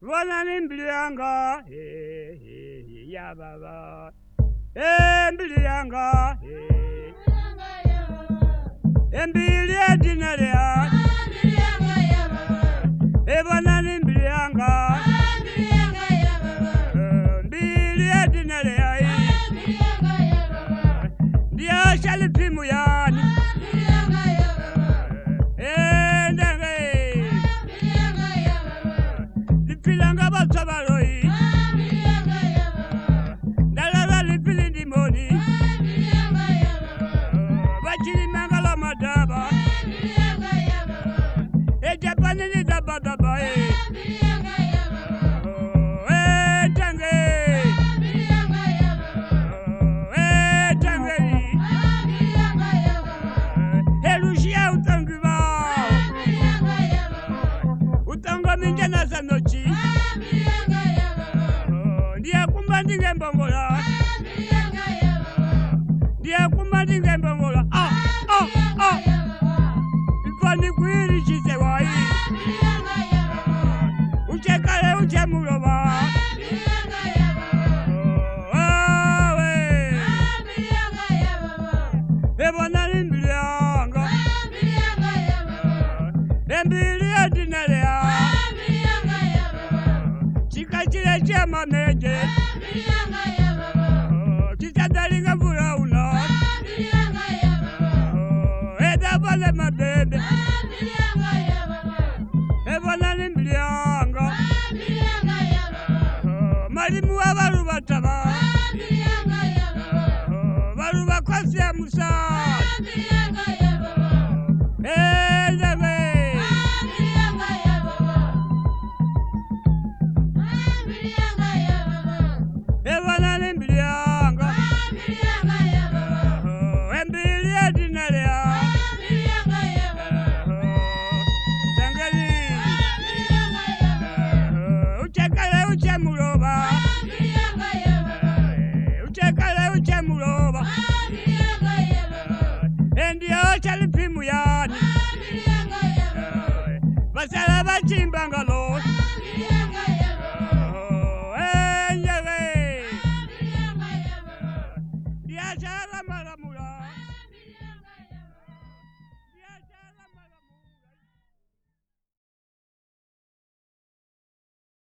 Vona nembili yanga hey, hey, hey, ya baba embili yanga embili edina lya evona nembili yanga mbili edina lya ndiyoshalipimu ya about ndiyakumba ndingembongola ndiyakumba ndingembongola ifanikuirijize wai ucekale ucemulova Yeah. mimilyangamalimu uh, wa valuvatava uh, valuva kwasiamusa in Bangalore. Oh, Biashara